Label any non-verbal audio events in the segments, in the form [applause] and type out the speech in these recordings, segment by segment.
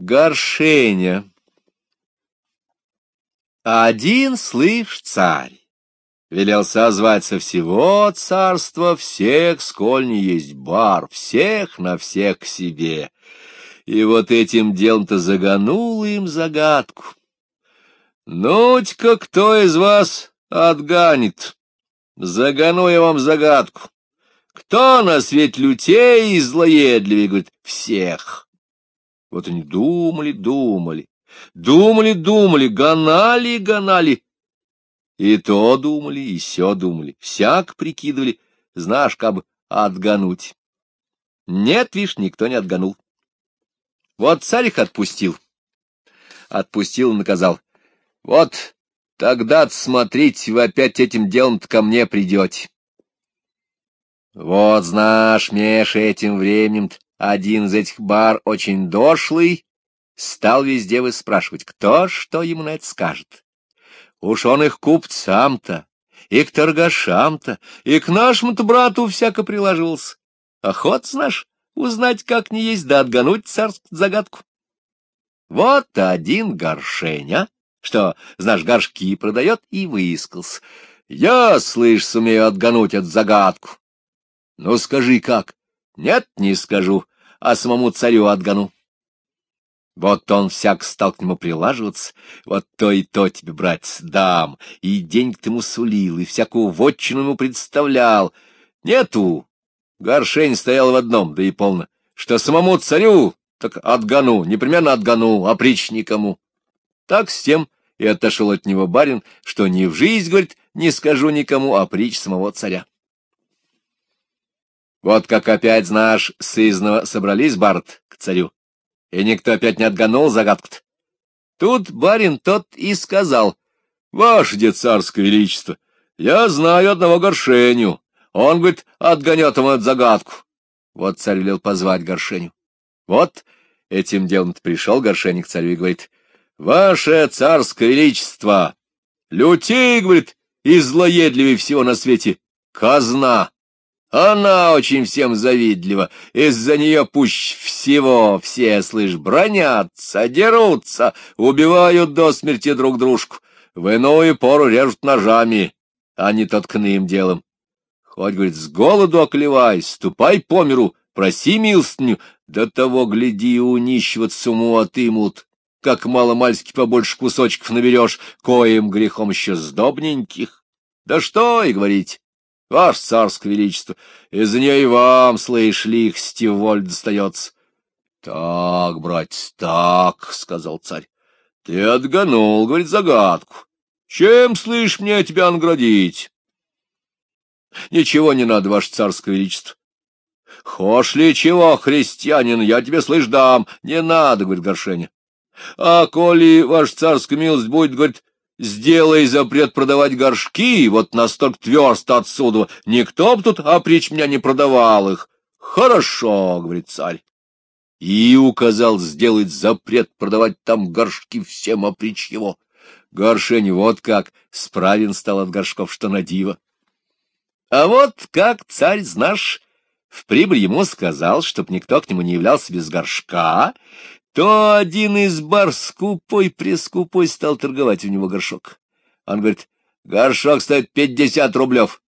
Горшеня. Один, слышь, царь, велел созвать со всего царства всех, сколь не есть бар, всех на всех к себе. И вот этим делом-то заганул им загадку. Ну-ка, кто из вас отганит? Загану я вам загадку. Кто на свет лютей и злоедливее, говорит, всех. Вот они думали, думали, думали, думали, гонали, гонали. И то думали, и сё думали, всяк прикидывали, знаешь, как бы отгануть. Нет, вишь, никто не отганул. Вот царь их отпустил. Отпустил и наказал. Вот тогда смотрите, вы опять этим делом ко мне придете. Вот, знаешь, Меша, этим временем один из этих бар очень дошлый, стал везде выспрашивать, кто что ему на это скажет. Уж он их купцам-то, и к торгашам-то, и к нашему-то брату всяко приложился. Охот, знаешь, узнать, как не есть, да отгануть царскую загадку. Вот один горшеня, что, знаешь, горшки продает, и выискался. Я, слышь, сумею отгануть эту загадку. Ну, скажи, как? Нет, не скажу а самому царю отгону. Вот он всяк стал к нему прилаживаться, вот то и то тебе, брать дам, и деньги ты ему сулил, и всякую вотчину ему представлял. Нету. Горшень стоял в одном, да и полно, что самому царю так отгону, непременно отгону, а притч никому. Так с тем и отошел от него барин, что ни в жизнь, говорит, не скажу никому, а притч самого царя. Вот как опять, знаешь, сызново собрались, Барт, к царю, и никто опять не отгонул загадку-то. Тут барин тот и сказал, — Ваше де царское величество, я знаю одного горшеню. Он, говорит, отгонет ему эту загадку. Вот царь велел позвать горшеню. Вот этим делом пришел горшеник к царю и говорит, — Ваше царское величество, лютей, говорит, и злоедливее всего на свете, казна. Она очень всем завидлива, из-за нее пусть всего все, слышь, бронятся, дерутся, убивают до смерти друг дружку, в иную пору режут ножами, а не тоткным делом. Хоть, говорит, с голоду оклевай, ступай по миру, проси милостыню, до того, гляди, у нищего сумму отымут, как мало-мальски побольше кусочков наберешь, коим грехом еще сдобненьких. Да что и говорить, Ваше царское величество, из нее и вам, слышь, лихсти воль достается. — Так, братец, так, — сказал царь, — ты отгонул, говорит, загадку. Чем, слышь, мне тебя наградить? — Ничего не надо, ваше царское величество. — Хошь ли чего, христианин, я тебе, слышь, дам. Не надо, — говорит Горшеня. — А коли, ваша царская милость, будет, говорит, Сделай запрет продавать горшки, вот настолько тверст отсюда. Никто б тут опричь меня не продавал их. Хорошо, — говорит царь. И указал сделать запрет продавать там горшки всем опричь его. Горшень вот как справен стал от горшков, что на диво. А вот как царь, знаешь, в прибыль ему сказал, чтоб никто к нему не являлся без горшка, то один из бар скупой-прескупой стал торговать у него горшок. Он говорит, горшок стоит пятьдесят рублев.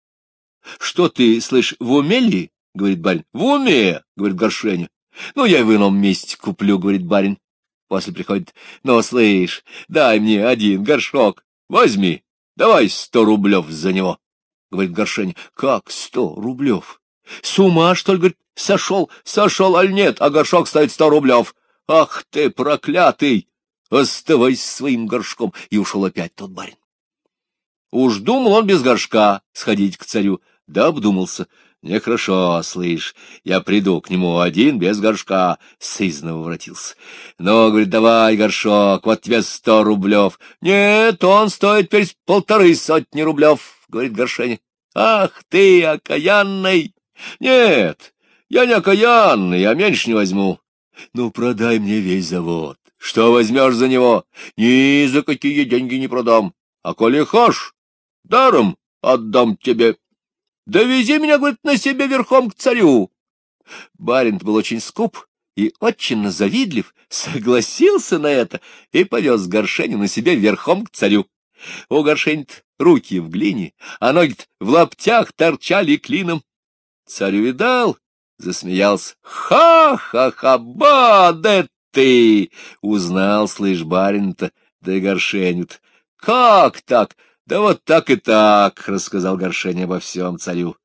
— Что ты, слышь, в уме ли? — говорит барин. — В уме, — говорит горшеня. — Ну, я в ином месте куплю, — говорит барин. После приходит, ну, слышь, дай мне один горшок, возьми, давай сто рублев за него, — говорит горшеня. — Как сто рублев? С ума, что ли, говорит, сошел, сошел, аль нет, а горшок стоит сто рублев. Ах ты, проклятый! Оставайся своим горшком! И ушел опять тот барин. Уж думал он без горшка сходить к царю, да обдумался. Нехорошо, слышь, я приду к нему один без горшка, сызнова воротился. Ну, говорит, давай горшок, вот тебе сто рублев. Нет, он стоит теперь полторы сотни рублев, говорит горшеня. Ах ты, окаянный! Нет, я не окаянный, я меньше не возьму. Ну, продай мне весь завод. Что возьмешь за него? Ни за какие деньги не продам. А коли хошь, даром отдам тебе. Довези меня, говорит, на себе верхом к царю. Барин был очень скуп и очень завидлив, [laughs] согласился на это и повез Горшеню на себе верхом к царю. У Горшень руки в глине, а ноги в лаптях торчали клином. Царь увидал, засмеялся. «Ха-ха-ха, ба, да ты!» Узнал, слышь, барин-то, да и Горшеню-то. «Как так? Да вот так и так!» — рассказал Горшень обо всем царю.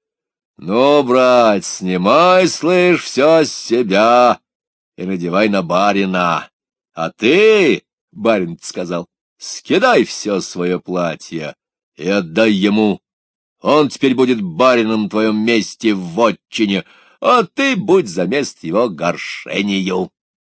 «Ну, брать, снимай, слышь, все с себя и надевай на барина. А ты, — барин сказал, — скидай все свое платье и отдай ему. Он теперь будет барином в твоем месте в отчине, а ты будь за мест его горшению.